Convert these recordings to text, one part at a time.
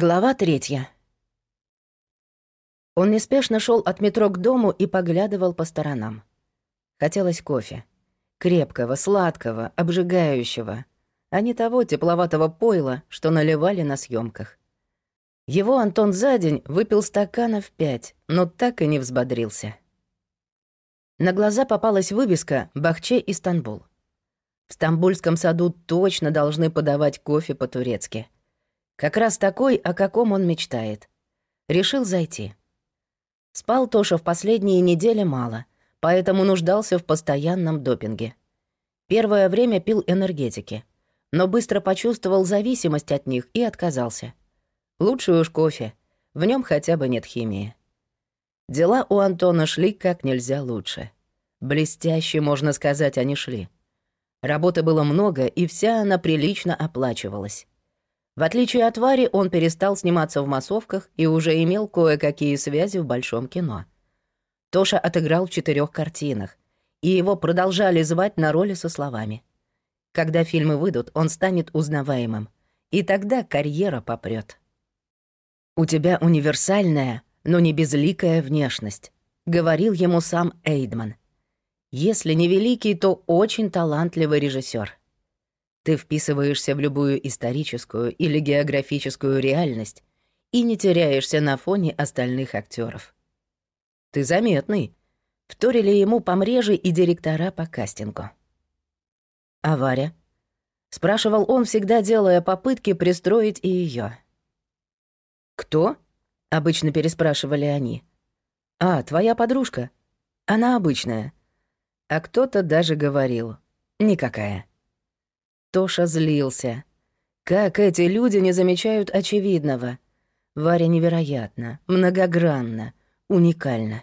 Глава третья. Он неспешно шел от метро к дому и поглядывал по сторонам. Хотелось кофе. Крепкого, сладкого, обжигающего, а не того тепловатого пойла, что наливали на съемках. Его Антон за день выпил стаканов пять, но так и не взбодрился. На глаза попалась вывеска «Бахче Истанбул». В Стамбульском саду точно должны подавать кофе по-турецки — как раз такой, о каком он мечтает. Решил зайти. Спал Тоша в последние недели мало, поэтому нуждался в постоянном допинге. Первое время пил энергетики, но быстро почувствовал зависимость от них и отказался. Лучше уж кофе, в нем хотя бы нет химии. Дела у Антона шли как нельзя лучше. Блестяще, можно сказать, они шли. Работы было много, и вся она прилично оплачивалась. В отличие от Вари, он перестал сниматься в массовках и уже имел кое-какие связи в большом кино. Тоша отыграл в четырех картинах, и его продолжали звать на роли со словами. Когда фильмы выйдут, он станет узнаваемым, и тогда карьера попрет. «У тебя универсальная, но не безликая внешность», — говорил ему сам Эйдман. «Если не великий, то очень талантливый режиссер. Ты вписываешься в любую историческую или географическую реальность и не теряешься на фоне остальных актеров. Ты заметный. Вторили ему помреже и директора по кастингу. А Варя? Спрашивал он, всегда делая попытки пристроить и ее. «Кто?» — обычно переспрашивали они. «А, твоя подружка. Она обычная». А кто-то даже говорил. «Никакая». Тоша злился. Как эти люди не замечают очевидного? Варя невероятна, многогранна, уникальна.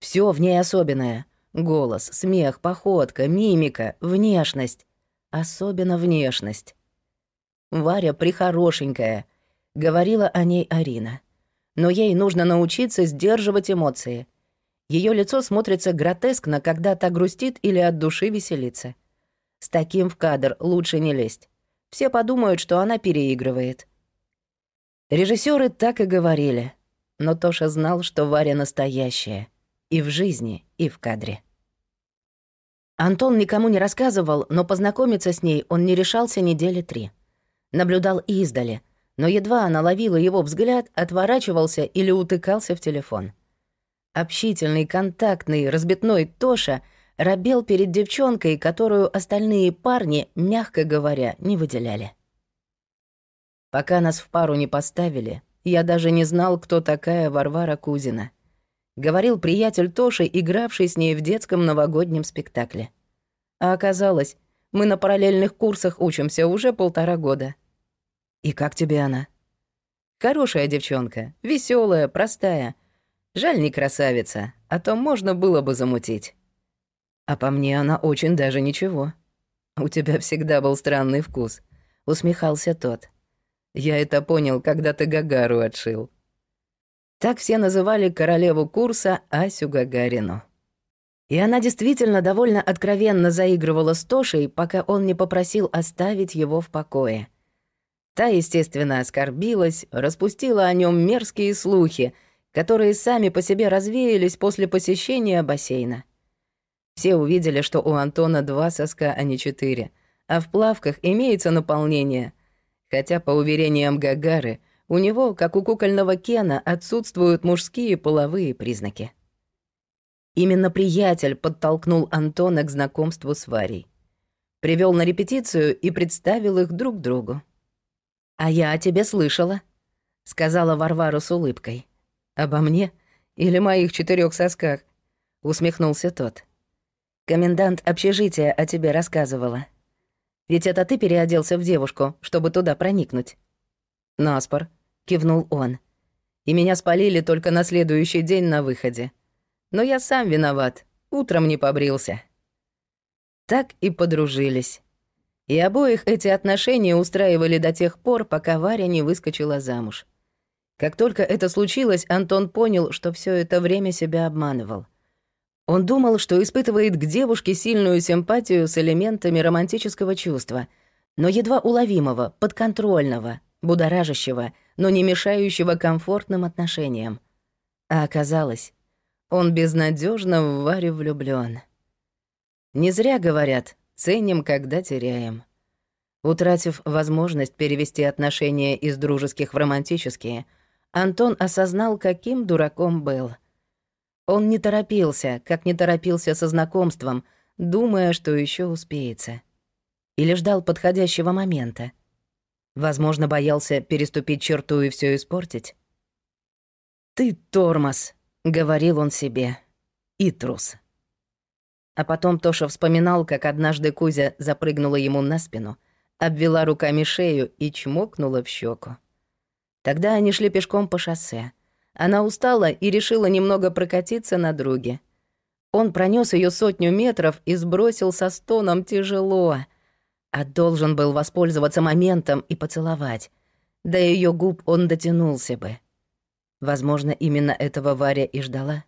Все в ней особенное. Голос, смех, походка, мимика, внешность. Особенно внешность. Варя прихорошенькая. Говорила о ней Арина. Но ей нужно научиться сдерживать эмоции. Ее лицо смотрится гротескно, когда та грустит или от души веселится. С таким в кадр лучше не лезть. Все подумают, что она переигрывает. Режиссеры так и говорили. Но Тоша знал, что Варя настоящая. И в жизни, и в кадре. Антон никому не рассказывал, но познакомиться с ней он не решался недели три. Наблюдал издали, но едва она ловила его взгляд, отворачивался или утыкался в телефон. Общительный, контактный, разбитной Тоша — робел перед девчонкой, которую остальные парни, мягко говоря, не выделяли. Пока нас в пару не поставили, я даже не знал, кто такая Варвара Кузина. Говорил приятель Тоши, игравший с ней в детском новогоднем спектакле. А оказалось, мы на параллельных курсах учимся уже полтора года. И как тебе она? Хорошая девчонка, веселая, простая. Жаль, не красавица, а то можно было бы замутить. А по мне она очень даже ничего. У тебя всегда был странный вкус, усмехался тот. Я это понял, когда ты Гагару отшил. Так все называли королеву курса Асю Гагарину. И она действительно довольно откровенно заигрывала с Тошей, пока он не попросил оставить его в покое. Та, естественно, оскорбилась, распустила о нем мерзкие слухи, которые сами по себе развеялись после посещения бассейна. Все увидели, что у Антона два соска, а не четыре, а в плавках имеется наполнение. Хотя, по уверениям Гагары, у него, как у кукольного Кена, отсутствуют мужские половые признаки. Именно приятель подтолкнул Антона к знакомству с Варей. Привел на репетицию и представил их друг другу. «А я о тебе слышала», — сказала Варвара с улыбкой. «Обо мне или моих четырех сосках?» — усмехнулся тот. Комендант общежития о тебе рассказывала. Ведь это ты переоделся в девушку, чтобы туда проникнуть. Наспор, кивнул он. И меня спалили только на следующий день на выходе. Но я сам виноват, утром не побрился. Так и подружились. И обоих эти отношения устраивали до тех пор, пока Варя не выскочила замуж. Как только это случилось, Антон понял, что все это время себя обманывал — он думал, что испытывает к девушке сильную симпатию с элементами романтического чувства, но едва уловимого, подконтрольного, будоражащего, но не мешающего комфортным отношениям. А оказалось, он безнадежно в Варю влюблён. Не зря говорят, ценим, когда теряем. Утратив возможность перевести отношения из дружеских в романтические, Антон осознал, каким дураком был. Он не торопился, как не торопился со знакомством, думая, что еще успеется. Или ждал подходящего момента. Возможно, боялся переступить черту и все испортить. «Ты тормоз», — говорил он себе, — «и трус». А потом Тоша вспоминал, как однажды Кузя запрыгнула ему на спину, обвела руками шею и чмокнула в щеку. Тогда они шли пешком по шоссе. Она устала и решила немного прокатиться на друге. Он пронес ее сотню метров и сбросил со стоном тяжело, а должен был воспользоваться моментом и поцеловать. До ее губ он дотянулся бы. Возможно, именно этого Варя и ждала.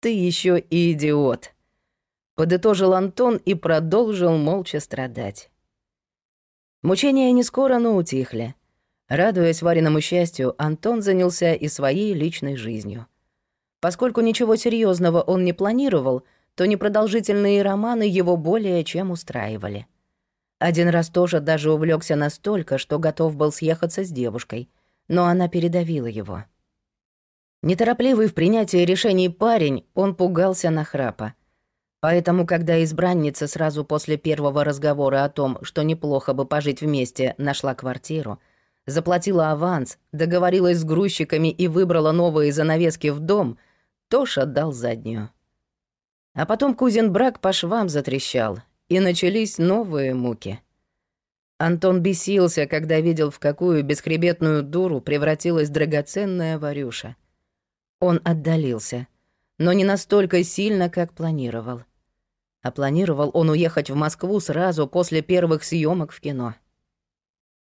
«Ты еще и идиот», — подытожил Антон и продолжил молча страдать. Мучения не скоро, но утихли. Радуясь Вариному счастью, Антон занялся и своей личной жизнью. Поскольку ничего серьезного он не планировал, то непродолжительные романы его более чем устраивали. Один раз тоже даже увлекся настолько, что готов был съехаться с девушкой — но она передавила его. Неторопливый в принятии решений парень, он пугался нахрапа. Поэтому, когда избранница сразу после первого разговора о том, что неплохо бы пожить вместе, нашла квартиру, заплатила аванс, договорилась с грузчиками и выбрала новые занавески в дом, Тоша дал заднюю. А потом кузин брак по швам затрещал, и начались новые муки — Антон бесился, когда видел, в какую бесхребетную дуру превратилась драгоценная Варюша. Он отдалился, но не настолько сильно, как планировал. А планировал он уехать в Москву сразу после первых съемок в кино.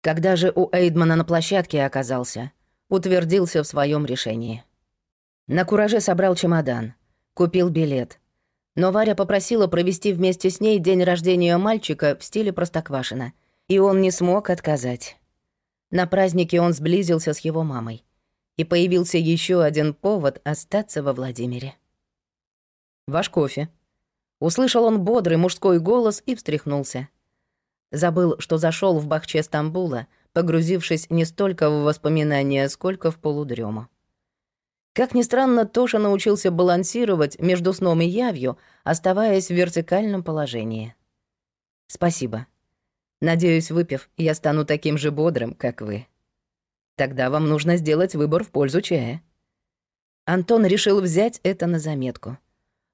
Когда же у Эйдмана на площадке оказался, утвердился в своем решении. На кураже собрал чемодан, купил билет. Но Варя попросила провести вместе с ней день рождения мальчика в стиле Простоквашино — и он не смог отказать. На празднике он сблизился с его мамой. И появился еще один повод остаться во Владимире. «Ваш кофе». Услышал он бодрый мужской голос и встряхнулся. Забыл, что зашел в бахче Стамбула, погрузившись не столько в воспоминания, сколько в полудрему. Как ни странно, Тоша научился балансировать между сном и явью, оставаясь в вертикальном положении. «Спасибо», Надеюсь, выпив, я стану таким же бодрым, как вы. Тогда вам нужно сделать выбор в пользу чая. Антон решил взять это на заметку.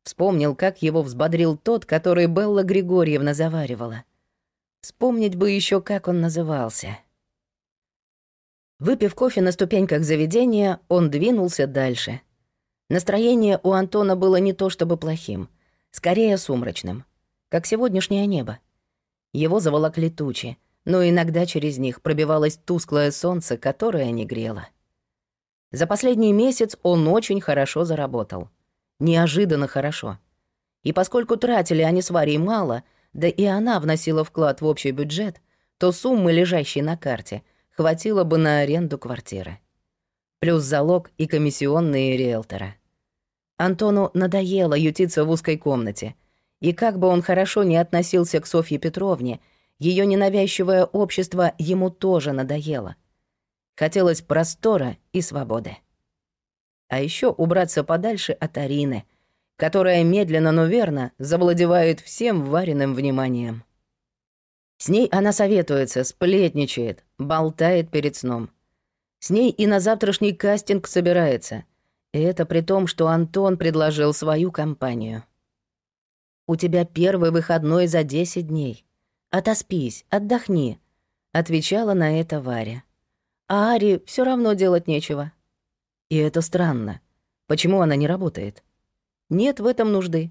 Вспомнил, как его взбодрил тот, который Белла Григорьевна заваривала. Вспомнить бы еще, как он назывался. Выпив кофе на ступеньках заведения, он двинулся дальше. Настроение у Антона было не то чтобы плохим, скорее сумрачным, как сегодняшнее небо. Его заволокли тучи, но иногда через них пробивалось тусклое солнце, которое не грело. За последний месяц он очень хорошо заработал. Неожиданно хорошо. И поскольку тратили они с Варей мало, да и она вносила вклад в общий бюджет, то суммы, лежащей на карте, хватило бы на аренду квартиры. Плюс залог и комиссионные риэлтора. Антону надоело ютиться в узкой комнате — и как бы он хорошо не относился к Софье Петровне, ее ненавязчивое общество ему тоже надоело. Хотелось простора и свободы. А еще убраться подальше от Арины, которая медленно, но верно завладевает всем вареным вниманием. С ней она советуется, сплетничает, болтает перед сном. С ней и на завтрашний кастинг собирается. И это при том, что Антон предложил свою компанию. У тебя первый выходной за десять дней. Отоспись, отдохни», — отвечала на это Варя. А Ари все равно делать нечего. И это странно. Почему она не работает? Нет в этом нужды.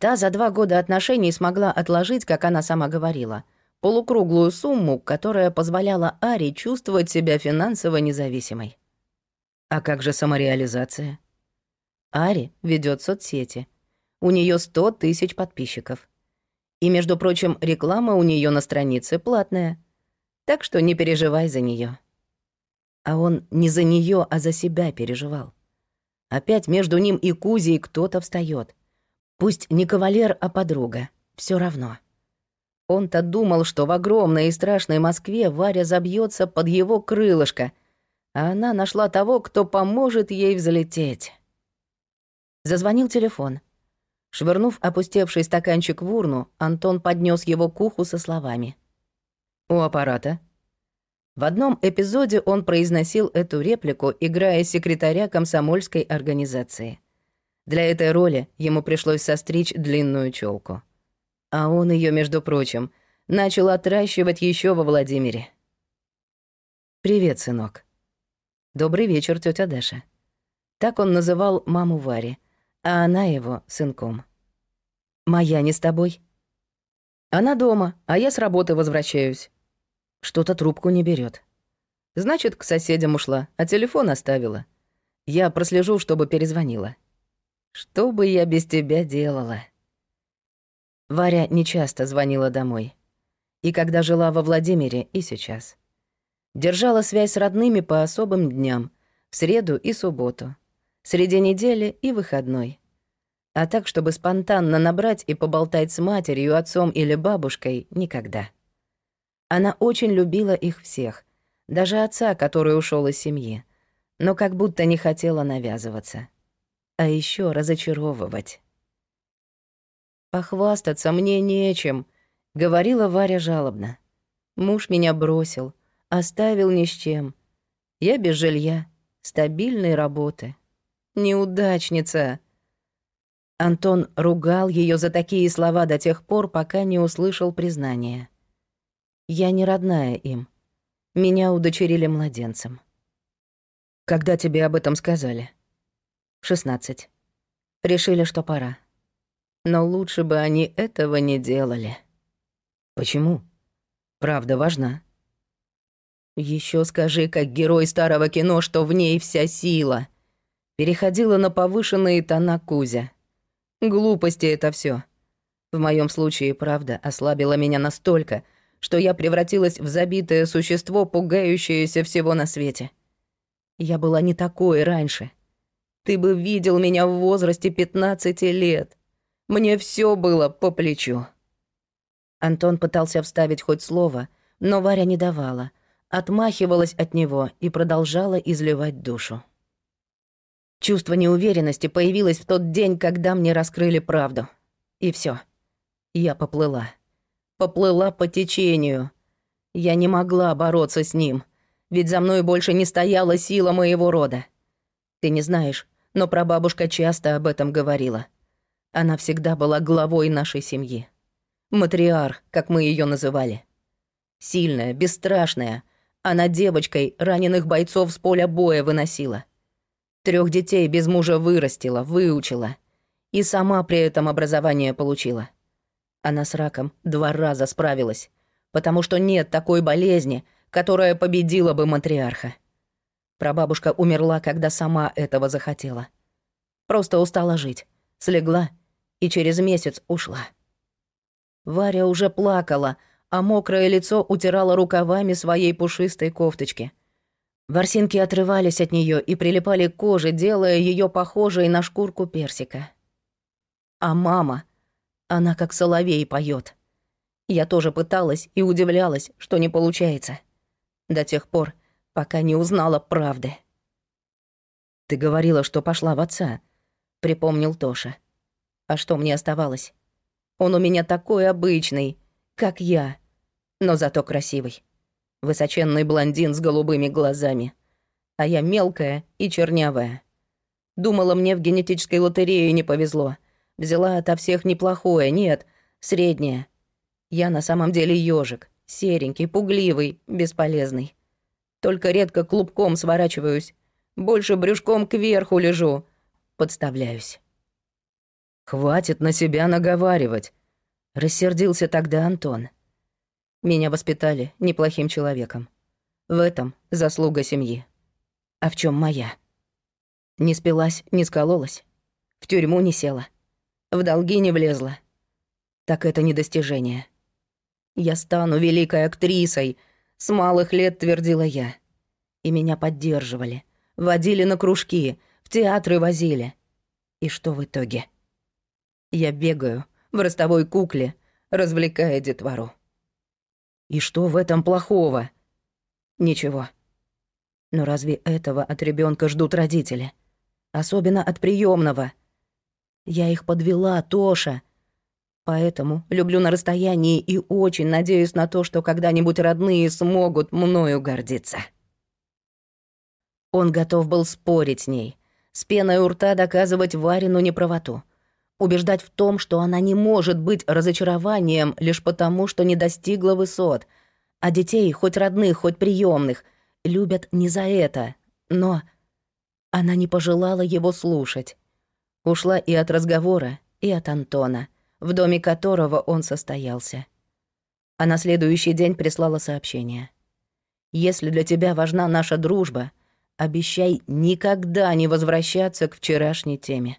Та за два года отношений смогла отложить, как она сама говорила, полукруглую сумму, которая позволяла Ари чувствовать себя финансово независимой. А как же самореализация? Ари ведет соцсети — у нее 100 тысяч подписчиков. И, между прочим, реклама у нее на странице платная. Так что не переживай за нее. А он не за нее, а за себя переживал. Опять между ним и Кузей кто-то встает. Пусть не кавалер, а подруга. Все равно. Он-то думал, что в огромной и страшной Москве Варя забьется под его крылышко, а она нашла того, кто поможет ей взлететь. Зазвонил телефон. Швырнув опустевший стаканчик в урну, Антон поднес его к уху со словами. «У аппарата». В одном эпизоде он произносил эту реплику, играя секретаря комсомольской организации. Для этой роли ему пришлось состричь длинную челку. А он ее, между прочим, начал отращивать еще во Владимире. «Привет, сынок». «Добрый вечер, тетя Даша». Так он называл маму Вари, а она его сынком. «Моя не с тобой?» «Она дома, а я с работы возвращаюсь». Что-то трубку не берет. Значит, к соседям ушла, а телефон оставила. Я прослежу, чтобы перезвонила. Что бы я без тебя делала?» Варя нечасто звонила домой. И когда жила во Владимире, и сейчас. Держала связь с родными по особым дням, в среду и субботу, среди недели и выходной. А так, чтобы спонтанно набрать и поболтать с матерью, отцом или бабушкой, никогда. Она очень любила их всех, даже отца, который ушел из семьи, но как будто не хотела навязываться. А еще разочаровывать. «Похвастаться мне нечем», — говорила Варя жалобно. «Муж меня бросил, оставил ни с чем. Я без жилья, стабильной работы. Неудачница». Антон ругал ее за такие слова до тех пор, пока не услышал признания. «Я не родная им. Меня удочерили младенцем». «Когда тебе об этом сказали?» «В шестнадцать. Решили, что пора. Но лучше бы они этого не делали. Почему? Правда важна. Еще скажи, как герой старого кино, что в ней вся сила. Переходила на повышенные тона Кузя. Глупости это все. В моем случае правда ослабила меня настолько, что я превратилась в забитое существо, пугающееся всего на свете. Я была не такой раньше. Ты бы видел меня в возрасте 15 лет. Мне все было по плечу. Антон пытался вставить хоть слово, но Варя не давала, отмахивалась от него и продолжала изливать душу. Чувство неуверенности появилось в тот день, когда мне раскрыли правду. И все. Я поплыла. Поплыла по течению. Я не могла бороться с ним, ведь за мной больше не стояла сила моего рода. Ты не знаешь, но прабабушка часто об этом говорила. Она всегда была главой нашей семьи. Матриарх, как мы ее называли. Сильная, бесстрашная. Она девочкой раненых бойцов с поля боя выносила. Трех детей без мужа вырастила, выучила. И сама при этом образование получила. Она с раком два раза справилась, потому что нет такой болезни, которая победила бы матриарха. Прабабушка умерла, когда сама этого захотела. Просто устала жить, слегла и через месяц ушла. Варя уже плакала, а мокрое лицо утирала рукавами своей пушистой кофточки. Ворсинки отрывались от нее и прилипали к коже, делая ее похожей на шкурку персика. А мама, она как соловей поет. Я тоже пыталась и удивлялась, что не получается. До тех пор, пока не узнала правды. «Ты говорила, что пошла в отца», — припомнил Тоша. А что мне оставалось? Он у меня такой обычный, как я, но зато красивый. Высоченный блондин с голубыми глазами. А я мелкая и чернявая. Думала, мне в генетической лотерее не повезло. Взяла ото всех неплохое, нет, среднее. Я на самом деле ежик, серенький, пугливый, бесполезный. Только редко клубком сворачиваюсь, больше брюшком кверху лежу, подставляюсь. «Хватит на себя наговаривать», — рассердился тогда Антон. «Меня воспитали неплохим человеком. В этом заслуга семьи. А в чем моя? Не спилась, не скололась, в тюрьму не села, в долги не влезла. Так это не достижение. Я стану великой актрисой, С малых лет твердила я. И меня поддерживали. Водили на кружки, в театры возили. И что в итоге? Я бегаю в ростовой кукле, развлекая детвору. И что в этом плохого? Ничего. Но разве этого от ребенка ждут родители? Особенно от приемного. Я их подвела, Тоша. Поэтому люблю на расстоянии и очень надеюсь на то, что когда-нибудь родные смогут мною гордиться. Он готов был спорить с ней, с пеной у рта доказывать Варину неправоту, убеждать в том, что она не может быть разочарованием лишь потому, что не достигла высот, а детей, хоть родных, хоть приемных, любят не за это, но... Она не пожелала его слушать. Ушла и от разговора, и от Антона, в доме которого он состоялся. А на следующий день прислала сообщение. «Если для тебя важна наша дружба, обещай никогда не возвращаться к вчерашней теме.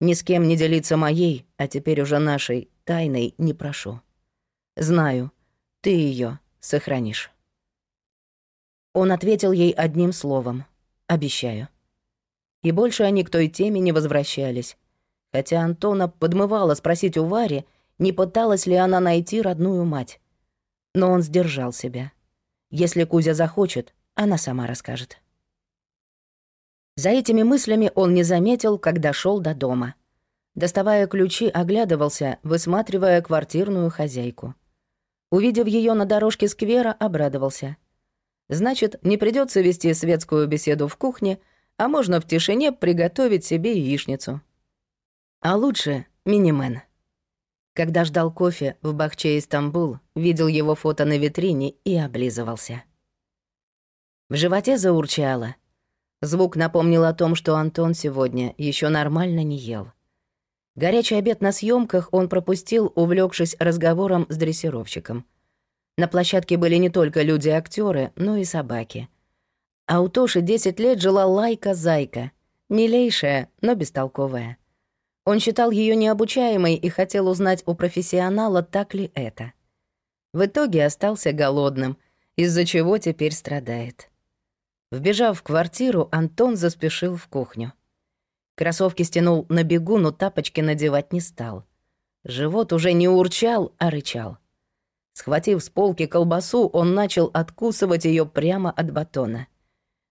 Ни с кем не делиться моей, а теперь уже нашей, тайной не прошу. Знаю, ты ее сохранишь». Он ответил ей одним словом «Обещаю». И больше они к той теме не возвращались. Хотя Антона подмывала спросить у Вари, не пыталась ли она найти родную мать. Но он сдержал себя. Если Кузя захочет, она сама расскажет. За этими мыслями он не заметил, как дошел до дома. Доставая ключи, оглядывался, высматривая квартирную хозяйку. Увидев ее на дорожке сквера, обрадовался. Значит, не придется вести светскую беседу в кухне, а можно в тишине приготовить себе яичницу. А лучше минимен. Когда ждал кофе в Бахче Истамбул, видел его фото на витрине и облизывался. В животе заурчало. Звук напомнил о том, что Антон сегодня еще нормально не ел. Горячий обед на съемках он пропустил, увлекшись разговором с дрессировщиком. На площадке были не только люди-актеры, но и собаки — а у Тоши 10 лет жила Лайка-зайка, милейшая, но бестолковая. Он считал ее необучаемой и хотел узнать у профессионала, так ли это. В итоге остался голодным, из-за чего теперь страдает. Вбежав в квартиру, Антон заспешил в кухню. Кроссовки стянул на бегу, но тапочки надевать не стал. Живот уже не урчал, а рычал. Схватив с полки колбасу, он начал откусывать ее прямо от батона.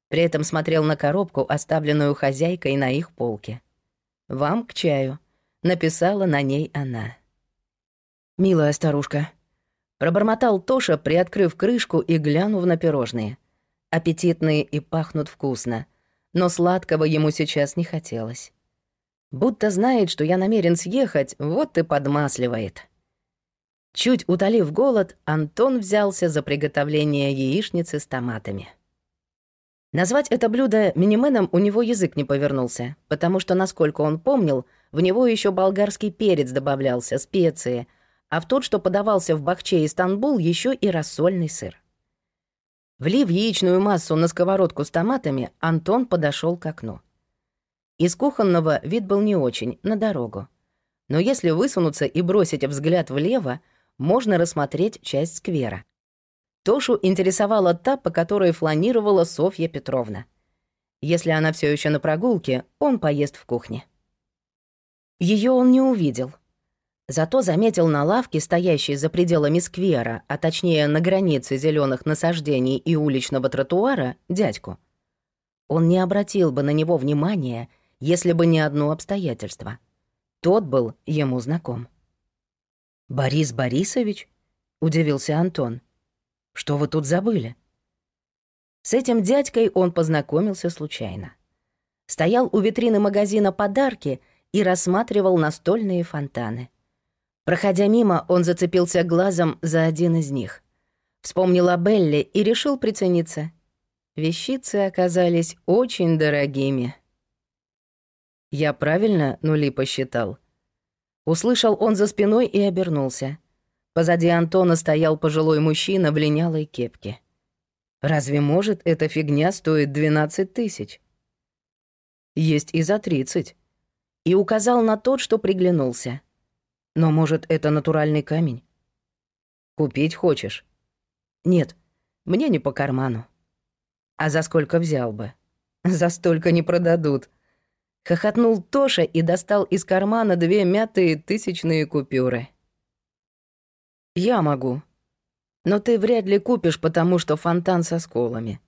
При этом смотрел на коробку, оставленную хозяйкой на их полке. «Вам к чаю», — написала на ней она. «Милая старушка», — пробормотал Тоша, приоткрыв крышку и глянув на пирожные. Аппетитные и пахнут вкусно, но сладкого ему сейчас не хотелось. Будто знает, что я намерен съехать, вот и подмасливает. Чуть утолив голод, Антон взялся за приготовление яичницы с томатами. Назвать это блюдо минименом у него язык не повернулся, потому что, насколько он помнил, в него еще болгарский перец добавлялся, специи, а в тот, что подавался в Бахче и Стамбул, еще и рассольный сыр. Влив яичную массу на сковородку с томатами, Антон подошел к окну. Из кухонного вид был не очень, на дорогу. Но если высунуться и бросить взгляд влево, можно рассмотреть часть сквера. Тошу интересовала та, по которой фланировала Софья Петровна. Если она все еще на прогулке, он поест в кухне. Ее он не увидел. Зато заметил на лавке, стоящей за пределами сквера, а точнее на границе зеленых насаждений и уличного тротуара, дядьку. Он не обратил бы на него внимания, если бы не одно обстоятельство. Тот был ему знаком. «Борис Борисович?» — удивился Антон. Что вы тут забыли?» С этим дядькой он познакомился случайно. Стоял у витрины магазина «Подарки» и рассматривал настольные фонтаны. Проходя мимо, он зацепился глазом за один из них. Вспомнил о Белле и решил прицениться. Вещицы оказались очень дорогими. «Я правильно нули посчитал?» Услышал он за спиной и обернулся. Позади Антона стоял пожилой мужчина в линялой кепке. Разве может эта фигня стоить 12 тысяч? Есть и за 30. И указал на тот, что приглянулся. Но, может, это натуральный камень? Купить хочешь? Нет, мне не по карману. А за сколько взял бы? За столько не продадут. Хохотнул Тоша и достал из кармана две мятые тысячные купюры. Я могу. Но ты вряд ли купишь, потому что фонтан со сколами.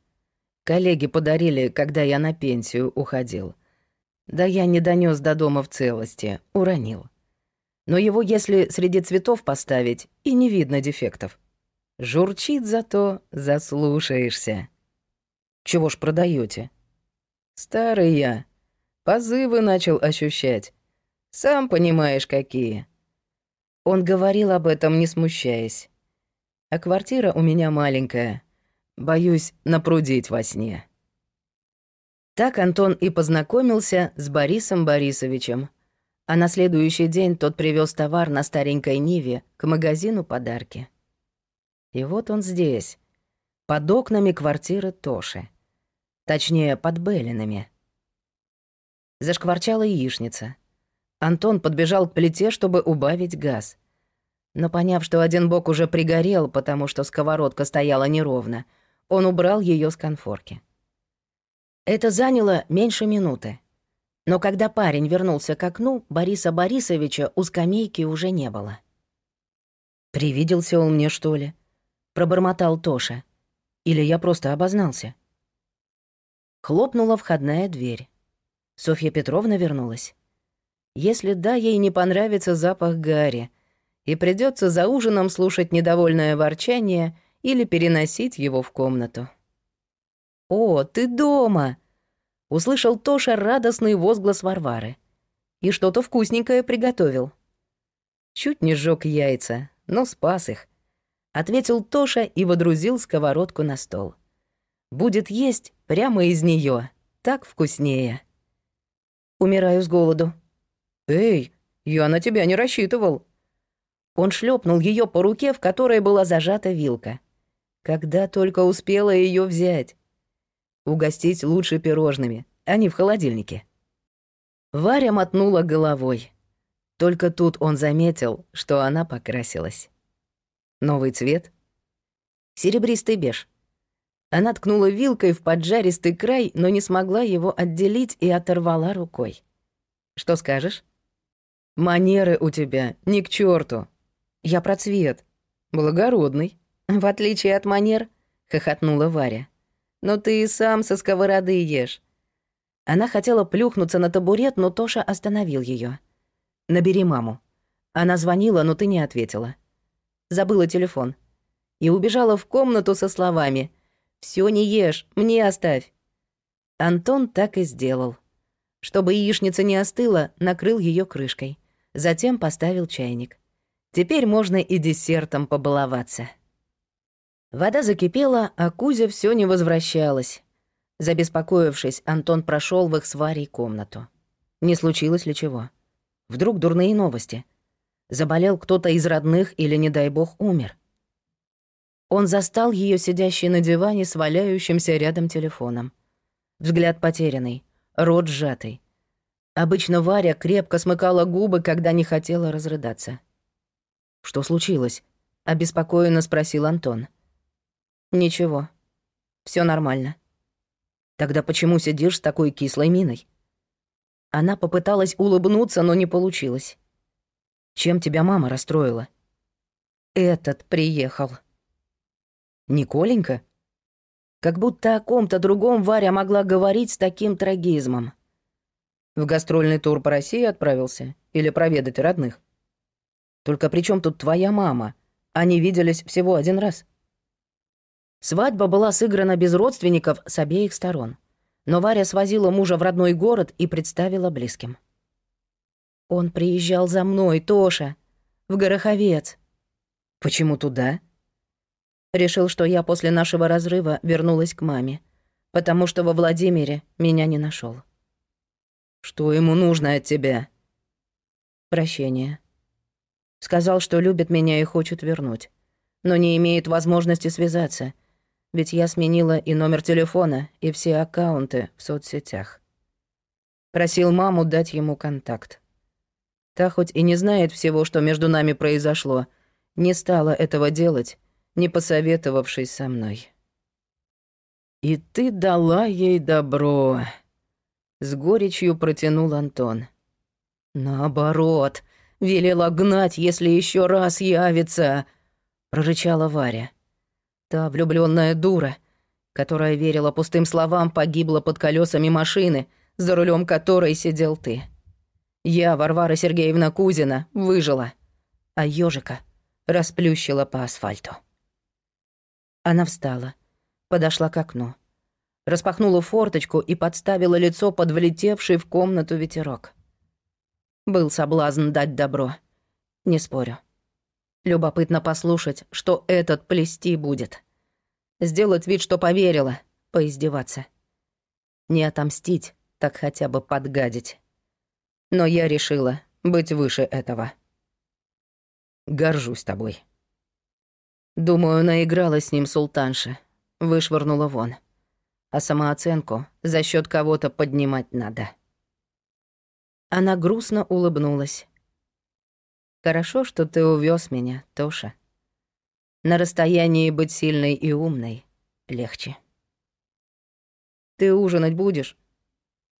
Коллеги подарили, когда я на пенсию уходил. Да я не донес до дома в целости, уронил. Но его если среди цветов поставить, и не видно дефектов. Журчит зато, заслушаешься. Чего ж продаете? Старый я. Позывы начал ощущать. Сам понимаешь, какие. Он говорил об этом, не смущаясь. А квартира у меня маленькая. Боюсь напрудить во сне. Так Антон и познакомился с Борисом Борисовичем. А на следующий день тот привез товар на старенькой Ниве к магазину подарки. И вот он здесь, под окнами квартиры Тоши. Точнее, под Белинами. Зашкварчала яичница. Антон подбежал к плите, чтобы убавить газ. Но поняв, что один бок уже пригорел, потому что сковородка стояла неровно, он убрал ее с конфорки. Это заняло меньше минуты. Но когда парень вернулся к окну, Бориса Борисовича у скамейки уже не было. «Привиделся он мне, что ли?» пробормотал Тоша. Или я просто обознался. Хлопнула входная дверь. Софья Петровна вернулась. Если да, ей не понравится запах гари, и придется за ужином слушать недовольное ворчание или переносить его в комнату. «О, ты дома!» — услышал Тоша радостный возглас Варвары. «И что-то вкусненькое приготовил». Чуть не сжёг яйца, но спас их, ответил Тоша и водрузил сковородку на стол. Будет есть прямо из нее, так вкуснее. Умираю с голоду. Эй, я на тебя не рассчитывал. Он шлепнул ее по руке, в которой была зажата вилка. Когда только успела ее взять. Угостить лучше пирожными, а не в холодильнике. Варя мотнула головой. Только тут он заметил, что она покрасилась. Новый цвет? Серебристый беж. Она ткнула вилкой в поджаристый край, но не смогла его отделить и оторвала рукой. «Что скажешь?» «Манеры у тебя, ни к черту. Я про цвет. Благородный. В отличие от манер», — хохотнула Варя. «Но ты и сам со сковороды ешь». Она хотела плюхнуться на табурет, но Тоша остановил ее. «Набери маму». Она звонила, но ты не ответила забыла телефон. И убежала в комнату со словами «Всё не ешь, мне оставь». Антон так и сделал. Чтобы яичница не остыла, накрыл её крышкой. Затем поставил чайник. Теперь можно и десертом побаловаться. Вода закипела, а Кузя всё не возвращалась. Забеспокоившись, Антон прошёл в их с Варей комнату. Не случилось ли чего? Вдруг дурные новости — Заболел кто-то из родных или, не дай бог, умер. Он застал ее сидящей на диване с валяющимся рядом телефоном. Взгляд потерянный, рот сжатый. Обычно Варя крепко смыкала губы, когда не хотела разрыдаться. «Что случилось?» — обеспокоенно спросил Антон. «Ничего. все нормально». «Тогда почему сидишь с такой кислой миной?» Она попыталась улыбнуться, но не получилось. Чем тебя мама расстроила? Этот приехал. Николенька? Как будто о ком-то другом Варя могла говорить с таким трагизмом. В гастрольный тур по России отправился? Или проведать родных? Только при чем тут твоя мама? Они виделись всего один раз. Свадьба была сыграна без родственников с обеих сторон. Но Варя свозила мужа в родной город и представила близким. Он приезжал за мной, Тоша, в Гороховец. Почему туда? Решил, что я после нашего разрыва вернулась к маме, потому что во Владимире меня не нашел. Что ему нужно от тебя? Прощение. Сказал, что любит меня и хочет вернуть, но не имеет возможности связаться, ведь я сменила и номер телефона, и все аккаунты в соцсетях. Просил маму дать ему контакт. Та хоть и не знает всего, что между нами произошло, не стала этого делать, не посоветовавшись со мной. «И ты дала ей добро», — с горечью протянул Антон. «Наоборот, велела гнать, если еще раз явится», — прорычала Варя. Та влюбленная дура, которая верила пустым словам, погибла под колесами машины, за рулем которой сидел ты. Я, Варвара Сергеевна Кузина, выжила, а ежика расплющила по асфальту. Она встала, подошла к окну, распахнула форточку и подставила лицо под влетевший в комнату ветерок. Был соблазн дать добро. Не спорю. Любопытно послушать, что этот плести будет. Сделать вид, что поверила, поиздеваться. Не отомстить, так хотя бы подгадить. Но я решила быть выше этого. Горжусь тобой. Думаю, наиграла с ним султанша, вышвырнула вон. А самооценку за счет кого-то поднимать надо. Она грустно улыбнулась. Хорошо, что ты увез меня, Тоша. На расстоянии быть сильной и умной легче. Ты ужинать будешь?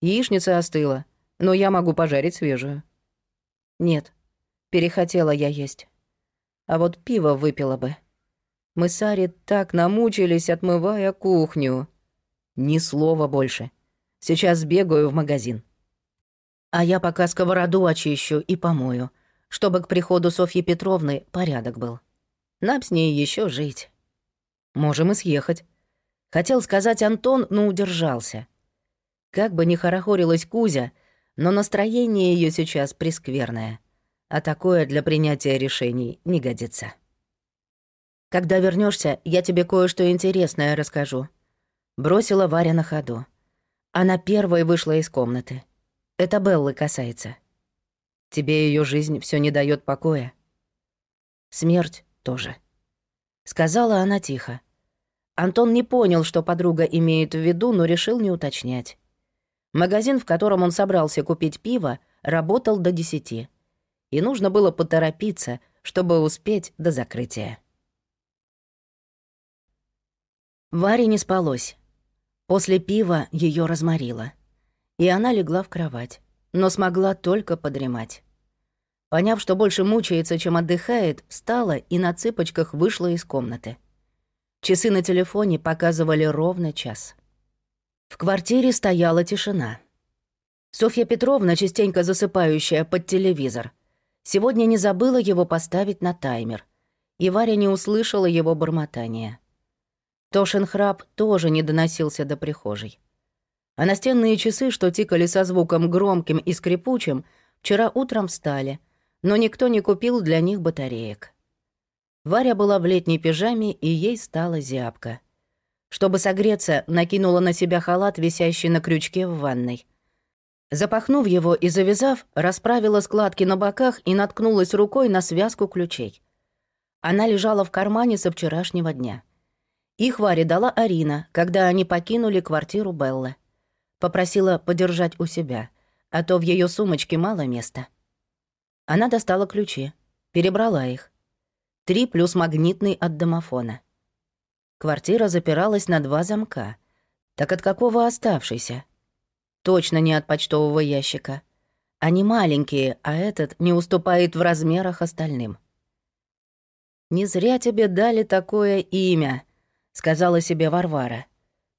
Яичница остыла, но я могу пожарить свежую. Нет, перехотела я есть. А вот пиво выпила бы. Мы с Ари так намучились, отмывая кухню. Ни слова больше. Сейчас сбегаю в магазин. А я пока сковороду очищу и помою, чтобы к приходу Софьи Петровны порядок был. Нам с ней еще жить. Можем и съехать. Хотел сказать Антон, но удержался. Как бы ни хорохорилась Кузя, но настроение ее сейчас прескверное, а такое для принятия решений не годится. Когда вернешься, я тебе кое-что интересное расскажу. Бросила Варя на ходу. Она первой вышла из комнаты. Это Беллы касается. Тебе ее жизнь все не дает покоя. Смерть тоже. Сказала она тихо. Антон не понял, что подруга имеет в виду, но решил не уточнять. Магазин, в котором он собрался купить пиво, работал до десяти. И нужно было поторопиться, чтобы успеть до закрытия. Варе не спалось. После пива ее разморило. И она легла в кровать, но смогла только подремать. Поняв, что больше мучается, чем отдыхает, встала и на цыпочках вышла из комнаты. Часы на телефоне показывали ровно час. В квартире стояла тишина. Софья Петровна, частенько засыпающая под телевизор, сегодня не забыла его поставить на таймер, и Варя не услышала его бормотания. Тошин храп тоже не доносился до прихожей. А настенные часы, что тикали со звуком громким и скрипучим, вчера утром встали, но никто не купил для них батареек. Варя была в летней пижаме, и ей стала зябко. Чтобы согреться, накинула на себя халат, висящий на крючке в ванной. Запахнув его и завязав, расправила складки на боках и наткнулась рукой на связку ключей. Она лежала в кармане со вчерашнего дня. Их Варе дала Арина, когда они покинули квартиру Беллы. Попросила подержать у себя, а то в ее сумочке мало места. Она достала ключи, перебрала их. Три плюс магнитный от домофона. Квартира запиралась на два замка. Так от какого оставшийся? Точно не от почтового ящика. Они маленькие, а этот не уступает в размерах остальным. «Не зря тебе дали такое имя», — сказала себе Варвара.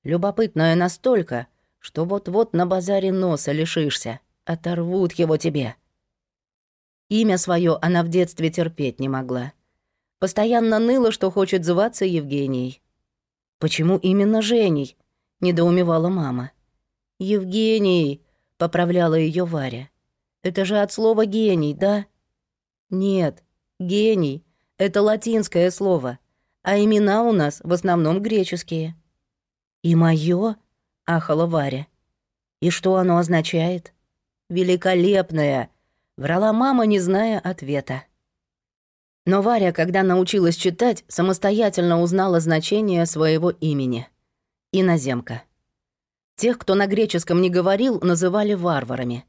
«Любопытное настолько, что вот-вот на базаре носа лишишься, оторвут его тебе». Имя свое она в детстве терпеть не могла. Постоянно ныла, что хочет зваться Евгенией. «Почему именно Женей?» — недоумевала мама. «Евгений», — поправляла ее Варя. «Это же от слова «гений», да?» «Нет, гений — это латинское слово а имена у нас в основном греческие». «И моё?» — ахала Варя. «И что оно означает?» «Великолепное!» — врала мама, не зная ответа. Но Варя, когда научилась читать, самостоятельно узнала значение своего имени. Иноземка. Тех, кто на греческом не говорил, называли варварами.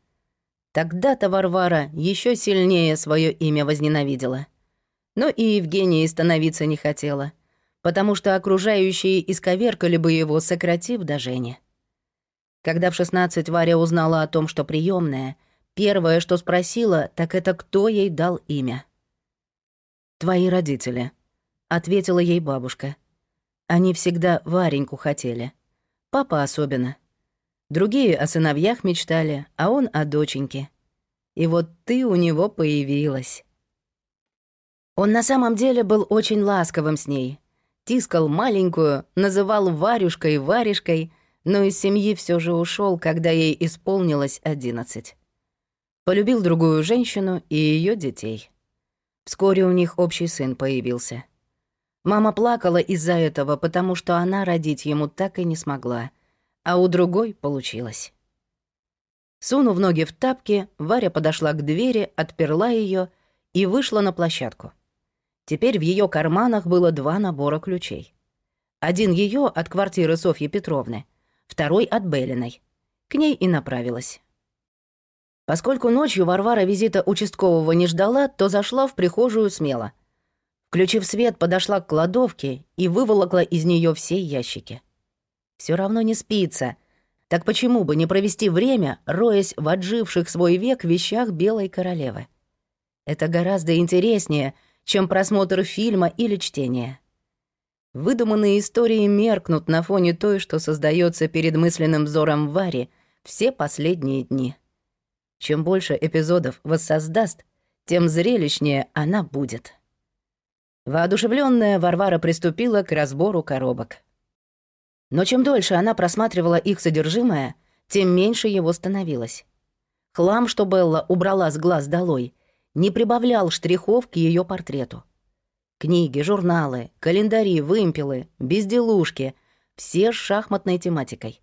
Тогда-то Варвара еще сильнее свое имя возненавидела. Но и Евгенией становиться не хотела. потому что окружающие исковеркали бы его, сократив до Жени. Когда в 16 Варя узнала о том, что приемная, первое, что спросила, так это кто ей дал имя. «Твои родители», — ответила ей бабушка. «Они всегда Вареньку хотели. Папа особенно. Другие о сыновьях мечтали, а он о доченьке. И вот ты у него появилась». Он на самом деле был очень ласковым с ней. Тискал маленькую, называл Варюшкой Варежкой — но из семьи все же ушел, когда ей исполнилось одиннадцать. Полюбил другую женщину и ее детей. Вскоре у них общий сын появился. Мама плакала из-за этого, потому что она родить ему так и не смогла, а у другой получилось. Сунув ноги в тапки, Варя подошла к двери, отперла ее и вышла на площадку. Теперь в ее карманах было два набора ключей. Один ее от квартиры Софьи Петровны, второй от Белиной. К ней и направилась. Поскольку ночью Варвара визита участкового не ждала, то зашла в прихожую смело. Включив свет, подошла к кладовке и выволокла из нее все ящики. Все равно не спится. Так почему бы не провести время, роясь в отживших свой век вещах Белой Королевы? Это гораздо интереснее, чем просмотр фильма или чтение. Выдуманные истории меркнут на фоне той, что создается перед мысленным взором Вари все последние дни. Чем больше эпизодов воссоздаст, тем зрелищнее она будет. Воодушевленная Варвара приступила к разбору коробок. Но чем дольше она просматривала их содержимое, тем меньше его становилось. Хлам, что Белла убрала с глаз долой, не прибавлял штрихов к ее портрету. Книги, журналы, календари, вымпелы, безделушки — все с шахматной тематикой.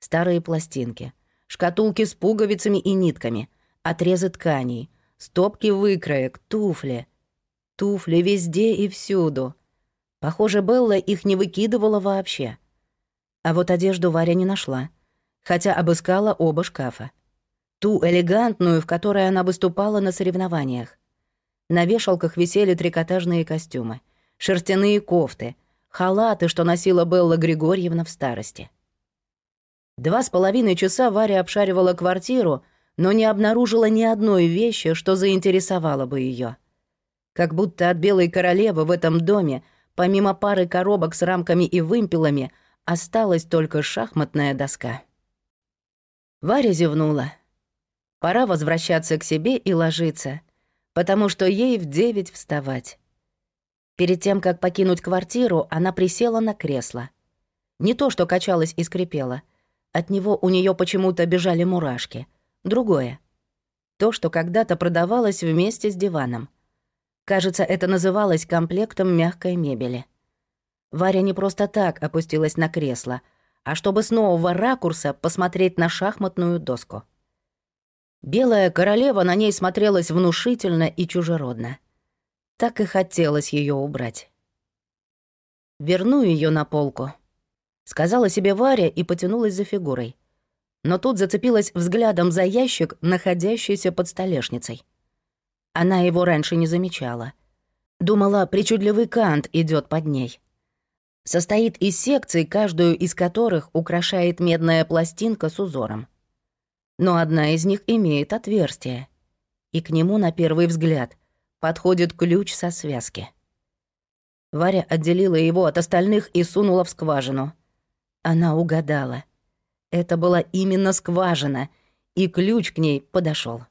Старые пластинки, шкатулки с пуговицами и нитками, отрезы тканей, стопки выкроек, туфли. Туфли везде и всюду. Похоже, Белла их не выкидывала вообще. А вот одежду Варя не нашла, хотя обыскала оба шкафа. Ту элегантную, в которой она выступала на соревнованиях. На вешалках висели трикотажные костюмы, шерстяные кофты, халаты, что носила Белла Григорьевна в старости. Два с половиной часа Варя обшаривала квартиру, но не обнаружила ни одной вещи, что заинтересовало бы ее. Как будто от белой королевы в этом доме, помимо пары коробок с рамками и вымпелами, осталась только шахматная доска. Варя зевнула. Пора возвращаться к себе и ложиться потому что ей в девять вставать. Перед тем, как покинуть квартиру, она присела на кресло. Не то, что качалась и скрипела. От него у нее почему-то бежали мурашки. Другое. То, что когда-то продавалось вместе с диваном. Кажется, это называлось комплектом мягкой мебели. Варя не просто так опустилась на кресло, а чтобы с нового ракурса посмотреть на шахматную доску. Белая королева на ней смотрелась внушительно и чужеродно. Так и хотелось ее убрать. «Верну ее на полку», — сказала себе Варя и потянулась за фигурой. Но тут зацепилась взглядом за ящик, находящийся под столешницей. Она его раньше не замечала. Думала, причудливый кант идет под ней. Состоит из секций, каждую из которых украшает медная пластинка с узором но одна из них имеет отверстие. И к нему на первый взгляд подходит ключ со связки. Варя отделила его от остальных и сунула в скважину. Она угадала. Это была именно скважина, и ключ к ней подошел.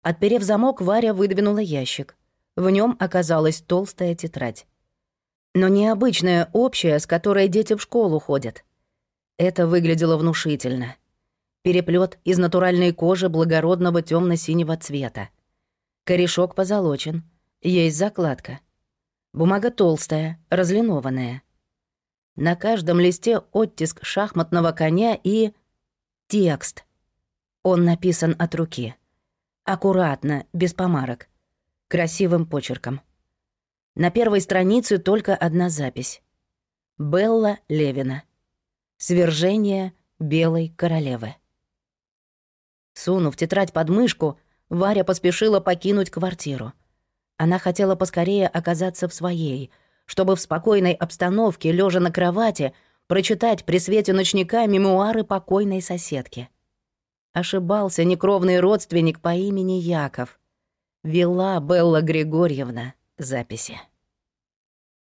Отперев замок, Варя выдвинула ящик. В нем оказалась толстая тетрадь. Но необычная общая, с которой дети в школу ходят. Это выглядело внушительно. Переплет из натуральной кожи благородного темно синего цвета. Корешок позолочен. Есть закладка. Бумага толстая, разлинованная. На каждом листе оттиск шахматного коня и... Текст. Он написан от руки. Аккуратно, без помарок. Красивым почерком. На первой странице только одна запись. Белла Левина. Свержение Белой Королевы. Сунув тетрадь под мышку, Варя поспешила покинуть квартиру. Она хотела поскорее оказаться в своей, чтобы в спокойной обстановке, лежа на кровати, прочитать при свете ночника мемуары покойной соседки. Ошибался некровный родственник по имени Яков. Вела Белла Григорьевна записи.